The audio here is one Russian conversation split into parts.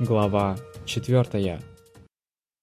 Глава 4.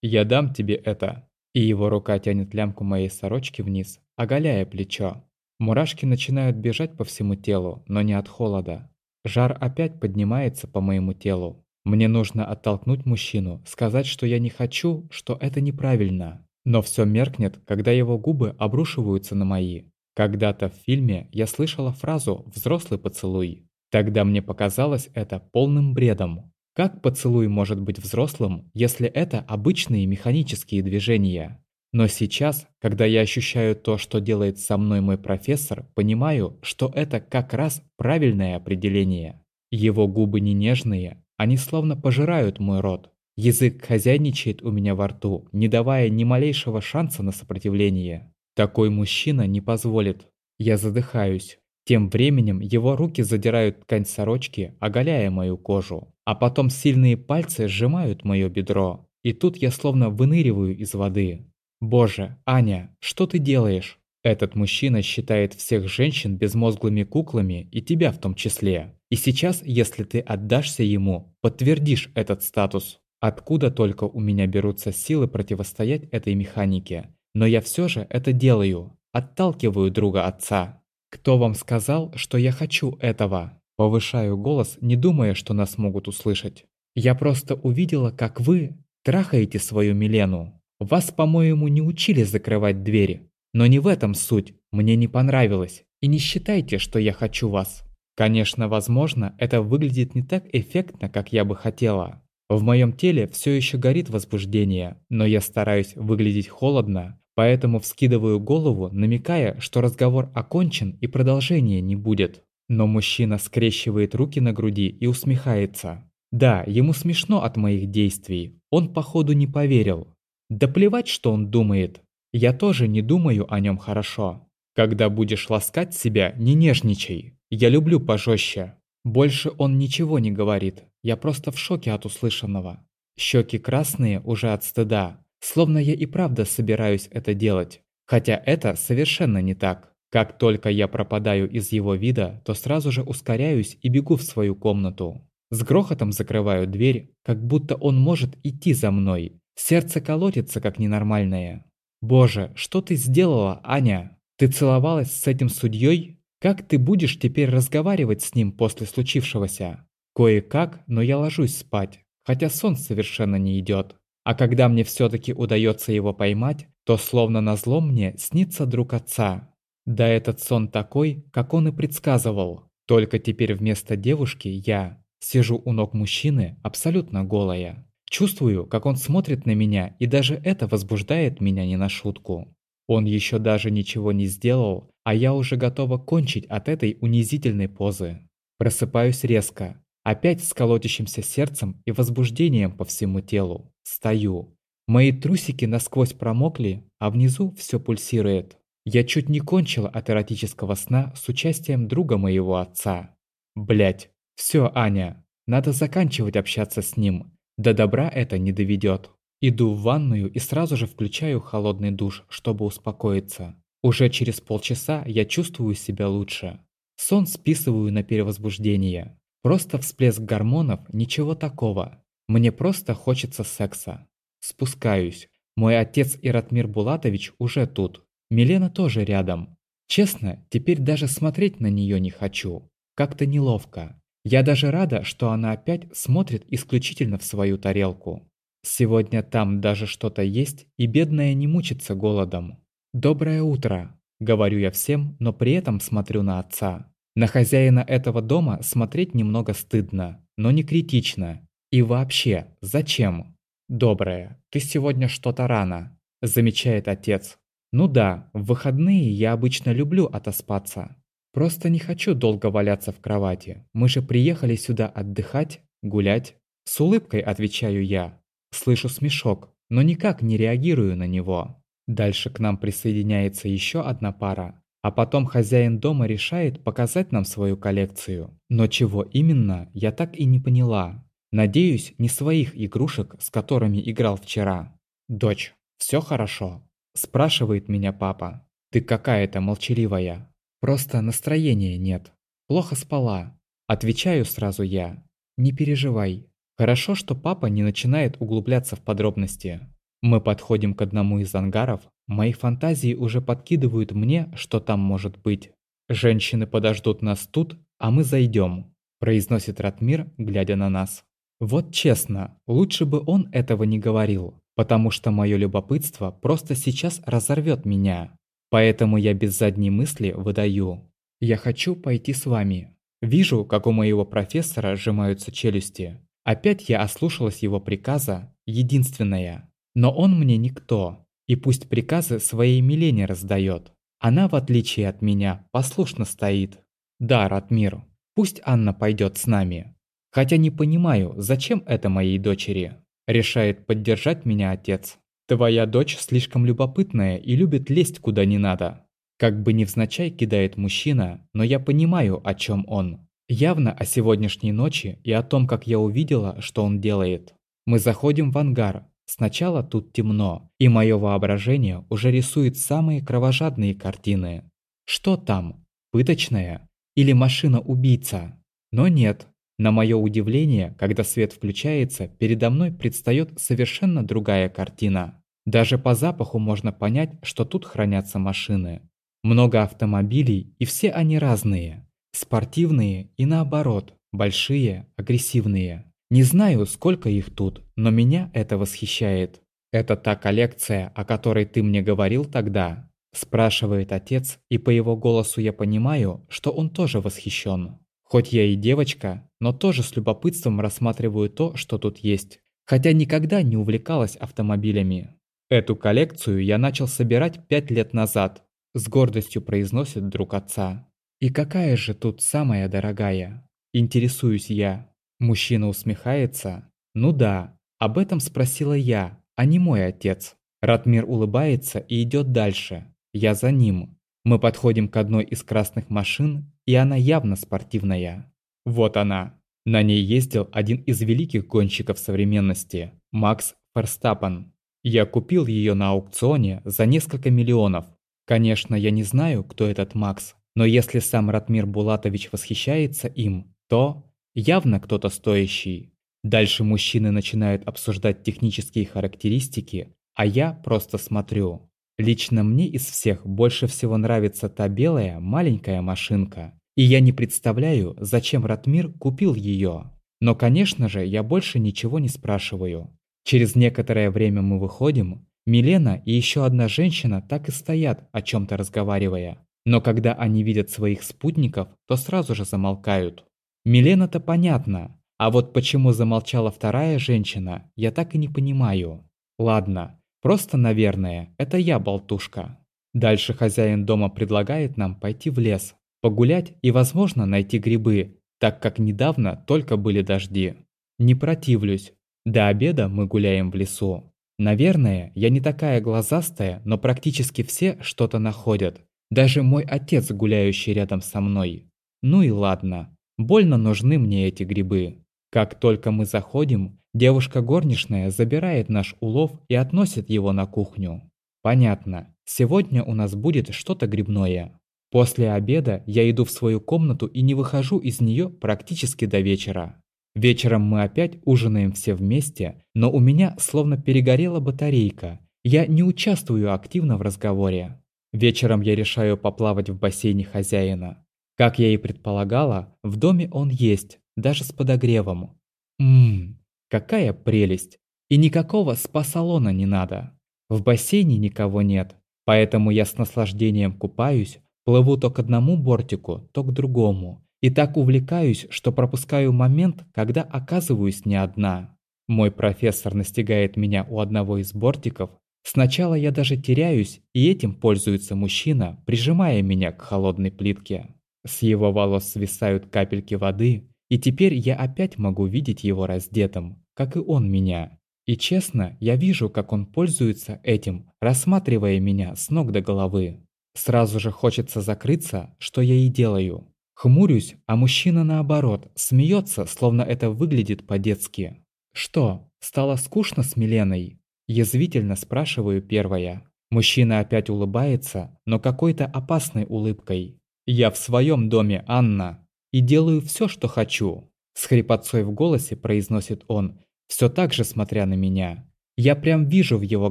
«Я дам тебе это!» И его рука тянет лямку моей сорочки вниз, оголяя плечо. Мурашки начинают бежать по всему телу, но не от холода. Жар опять поднимается по моему телу. Мне нужно оттолкнуть мужчину, сказать, что я не хочу, что это неправильно. Но все меркнет, когда его губы обрушиваются на мои. Когда-то в фильме я слышала фразу «взрослый поцелуй». Тогда мне показалось это полным бредом. Как поцелуй может быть взрослым, если это обычные механические движения? Но сейчас, когда я ощущаю то, что делает со мной мой профессор, понимаю, что это как раз правильное определение. Его губы не нежные, они словно пожирают мой рот. Язык хозяйничает у меня во рту, не давая ни малейшего шанса на сопротивление. Такой мужчина не позволит. Я задыхаюсь. Тем временем его руки задирают ткань сорочки, оголяя мою кожу. А потом сильные пальцы сжимают мое бедро. И тут я словно выныриваю из воды. Боже, Аня, что ты делаешь? Этот мужчина считает всех женщин безмозглыми куклами и тебя в том числе. И сейчас, если ты отдашься ему, подтвердишь этот статус. Откуда только у меня берутся силы противостоять этой механике. Но я все же это делаю. Отталкиваю друга отца. «Кто вам сказал, что я хочу этого?» Повышаю голос, не думая, что нас могут услышать. «Я просто увидела, как вы трахаете свою Милену. Вас, по-моему, не учили закрывать двери. Но не в этом суть, мне не понравилось. И не считайте, что я хочу вас. Конечно, возможно, это выглядит не так эффектно, как я бы хотела. В моем теле все еще горит возбуждение, но я стараюсь выглядеть холодно, Поэтому вскидываю голову, намекая, что разговор окончен и продолжения не будет. Но мужчина скрещивает руки на груди и усмехается. Да, ему смешно от моих действий. Он, походу, не поверил. Да плевать, что он думает. Я тоже не думаю о нем хорошо. Когда будешь ласкать себя, не нежничай. Я люблю пожестче. Больше он ничего не говорит. Я просто в шоке от услышанного. Щеки красные уже от стыда. Словно я и правда собираюсь это делать. Хотя это совершенно не так. Как только я пропадаю из его вида, то сразу же ускоряюсь и бегу в свою комнату. С грохотом закрываю дверь, как будто он может идти за мной. Сердце колотится, как ненормальное. «Боже, что ты сделала, Аня? Ты целовалась с этим судьей? Как ты будешь теперь разговаривать с ним после случившегося?» Кое-как, но я ложусь спать, хотя сон совершенно не идет. А когда мне все-таки удается его поймать, то словно назло мне снится друг отца. Да этот сон такой, как он и предсказывал. Только теперь вместо девушки я сижу у ног мужчины абсолютно голая. Чувствую, как он смотрит на меня, и даже это возбуждает меня не на шутку. Он еще даже ничего не сделал, а я уже готова кончить от этой унизительной позы. Просыпаюсь резко, опять с колотящимся сердцем и возбуждением по всему телу. Стою. Мои трусики насквозь промокли, а внизу все пульсирует. Я чуть не кончила от эротического сна с участием друга моего отца. Блять, все, Аня, надо заканчивать общаться с ним. До добра это не доведет. Иду в ванную и сразу же включаю холодный душ, чтобы успокоиться. Уже через полчаса я чувствую себя лучше. Сон списываю на перевозбуждение. Просто всплеск гормонов, ничего такого. Мне просто хочется секса. Спускаюсь. Мой отец Иратмир Булатович уже тут. Милена тоже рядом. Честно, теперь даже смотреть на нее не хочу. Как-то неловко. Я даже рада, что она опять смотрит исключительно в свою тарелку. Сегодня там даже что-то есть, и бедная не мучится голодом. «Доброе утро», — говорю я всем, но при этом смотрю на отца. На хозяина этого дома смотреть немного стыдно, но не критично. И вообще, зачем? Доброе, ты сегодня что-то рано, замечает отец. Ну да, в выходные я обычно люблю отоспаться. Просто не хочу долго валяться в кровати. Мы же приехали сюда отдыхать, гулять. С улыбкой отвечаю я. Слышу смешок, но никак не реагирую на него. Дальше к нам присоединяется еще одна пара. А потом хозяин дома решает показать нам свою коллекцию. Но чего именно, я так и не поняла. Надеюсь, не своих игрушек, с которыми играл вчера. «Дочь, все хорошо?» – спрашивает меня папа. «Ты какая-то молчаливая. Просто настроения нет. Плохо спала». Отвечаю сразу я. «Не переживай. Хорошо, что папа не начинает углубляться в подробности. Мы подходим к одному из ангаров, мои фантазии уже подкидывают мне, что там может быть. «Женщины подождут нас тут, а мы зайдем», – произносит Ратмир, глядя на нас. Вот честно, лучше бы он этого не говорил, потому что мое любопытство просто сейчас разорвет меня. Поэтому я без задней мысли выдаю. Я хочу пойти с вами. Вижу, как у моего профессора сжимаются челюсти. Опять я ослушалась его приказа, единственное. Но он мне никто, и пусть приказы своей Милене раздает. Она, в отличие от меня, послушно стоит. Да, Ратмир, пусть Анна пойдет с нами. Хотя не понимаю, зачем это моей дочери. Решает поддержать меня отец. Твоя дочь слишком любопытная и любит лезть куда не надо. Как бы невзначай кидает мужчина, но я понимаю, о чем он. Явно о сегодняшней ночи и о том, как я увидела, что он делает. Мы заходим в ангар. Сначала тут темно, и мое воображение уже рисует самые кровожадные картины. Что там? Пыточная? Или машина-убийца? Но нет. На мое удивление, когда свет включается, передо мной предстает совершенно другая картина. Даже по запаху можно понять, что тут хранятся машины. Много автомобилей, и все они разные. Спортивные и наоборот, большие, агрессивные. Не знаю, сколько их тут, но меня это восхищает. «Это та коллекция, о которой ты мне говорил тогда?» Спрашивает отец, и по его голосу я понимаю, что он тоже восхищен. Хоть я и девочка, но тоже с любопытством рассматриваю то, что тут есть. Хотя никогда не увлекалась автомобилями. Эту коллекцию я начал собирать пять лет назад. С гордостью произносит друг отца. «И какая же тут самая дорогая?» Интересуюсь я. Мужчина усмехается. «Ну да, об этом спросила я, а не мой отец». Ратмир улыбается и идет дальше. Я за ним. Мы подходим к одной из красных машин, и она явно спортивная. Вот она. На ней ездил один из великих гонщиков современности – Макс Ферстаппен. Я купил ее на аукционе за несколько миллионов. Конечно, я не знаю, кто этот Макс, но если сам Ратмир Булатович восхищается им, то явно кто-то стоящий. Дальше мужчины начинают обсуждать технические характеристики, а я просто смотрю. Лично мне из всех больше всего нравится та белая маленькая машинка. И я не представляю, зачем Ратмир купил ее. Но, конечно же, я больше ничего не спрашиваю. Через некоторое время мы выходим. Милена и еще одна женщина так и стоят, о чем-то разговаривая. Но когда они видят своих спутников, то сразу же замолкают. Милена-то понятно, а вот почему замолчала вторая женщина, я так и не понимаю. Ладно, просто, наверное, это я болтушка. Дальше хозяин дома предлагает нам пойти в лес, погулять и, возможно, найти грибы, так как недавно только были дожди. Не противлюсь. До обеда мы гуляем в лесу. Наверное, я не такая глазастая, но практически все что-то находят. Даже мой отец, гуляющий рядом со мной. Ну и ладно. Больно нужны мне эти грибы. Как только мы заходим, девушка горничная забирает наш улов и относит его на кухню. Понятно. Сегодня у нас будет что-то грибное. После обеда я иду в свою комнату и не выхожу из нее практически до вечера. Вечером мы опять ужинаем все вместе, но у меня словно перегорела батарейка. Я не участвую активно в разговоре. Вечером я решаю поплавать в бассейне хозяина. Как я и предполагала, в доме он есть, даже с подогревом. Ммм, какая прелесть! И никакого спа-салона не надо. В бассейне никого нет, поэтому я с наслаждением купаюсь, плыву то к одному бортику, то к другому. И так увлекаюсь, что пропускаю момент, когда оказываюсь не одна. Мой профессор настигает меня у одного из бортиков Сначала я даже теряюсь, и этим пользуется мужчина, прижимая меня к холодной плитке. С его волос свисают капельки воды, и теперь я опять могу видеть его раздетым, как и он меня. И честно, я вижу, как он пользуется этим, рассматривая меня с ног до головы. Сразу же хочется закрыться, что я и делаю. Хмурюсь, а мужчина наоборот, смеется, словно это выглядит по-детски. Что, стало скучно с Миленой? Язвительно спрашиваю первая. Мужчина опять улыбается, но какой-то опасной улыбкой. «Я в своем доме, Анна, и делаю все, что хочу. С хрипотцой в голосе произносит он, все так же смотря на меня. Я прям вижу в его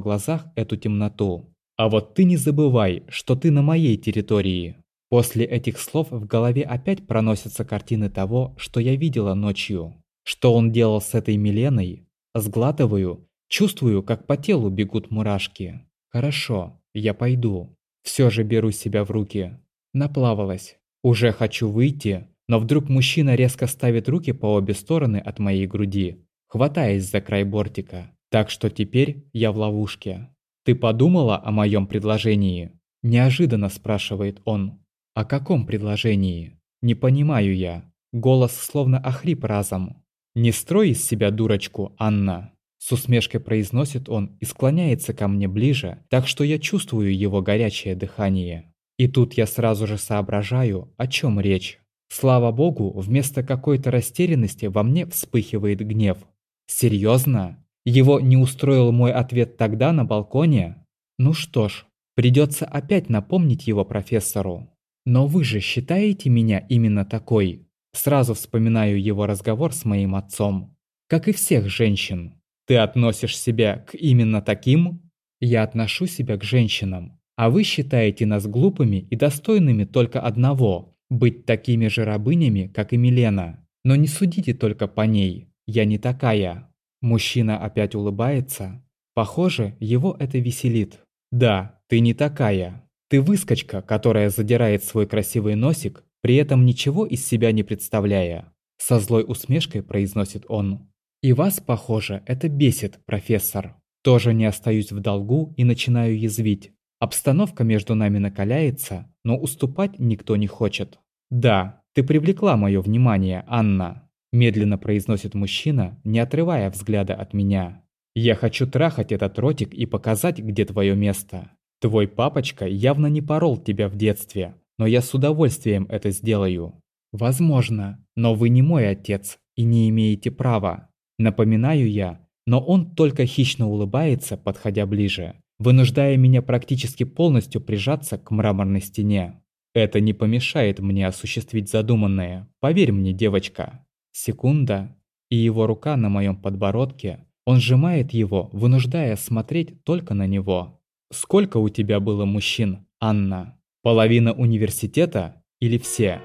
глазах эту темноту. А вот ты не забывай, что ты на моей территории. После этих слов в голове опять проносятся картины того, что я видела ночью. Что он делал с этой Миленой? Сглатываю, чувствую, как по телу бегут мурашки. Хорошо, я пойду. Все же беру себя в руки. Наплавалась. Уже хочу выйти, но вдруг мужчина резко ставит руки по обе стороны от моей груди, хватаясь за край бортика. Так что теперь я в ловушке. «Ты подумала о моем предложении?» Неожиданно спрашивает он. «О каком предложении?» Не понимаю я. Голос словно охрип разом. «Не строй из себя дурочку, Анна!» С усмешкой произносит он и склоняется ко мне ближе, так что я чувствую его горячее дыхание. И тут я сразу же соображаю, о чем речь. Слава богу, вместо какой-то растерянности во мне вспыхивает гнев. Серьезно? Его не устроил мой ответ тогда на балконе? Ну что ж, придется опять напомнить его профессору. Но вы же считаете меня именно такой? Сразу вспоминаю его разговор с моим отцом. Как и всех женщин. Ты относишь себя к именно таким? Я отношу себя к женщинам. А вы считаете нас глупыми и достойными только одного – быть такими же рабынями, как и Милена. Но не судите только по ней. Я не такая. Мужчина опять улыбается. Похоже, его это веселит. Да, ты не такая. Ты выскочка, которая задирает свой красивый носик, при этом ничего из себя не представляя. Со злой усмешкой произносит он. И вас, похоже, это бесит, профессор. Тоже не остаюсь в долгу и начинаю язвить. Обстановка между нами накаляется, но уступать никто не хочет. Да, ты привлекла мое внимание, Анна. Медленно произносит мужчина, не отрывая взгляда от меня. Я хочу трахать этот ротик и показать, где твое место. Твой папочка явно не порол тебя в детстве, но я с удовольствием это сделаю. Возможно, но вы не мой отец и не имеете права. Напоминаю я, но он только хищно улыбается, подходя ближе, вынуждая меня практически полностью прижаться к мраморной стене. Это не помешает мне осуществить задуманное, поверь мне, девочка. Секунда, и его рука на моем подбородке, он сжимает его, вынуждая смотреть только на него. Сколько у тебя было мужчин, Анна? Половина университета или все?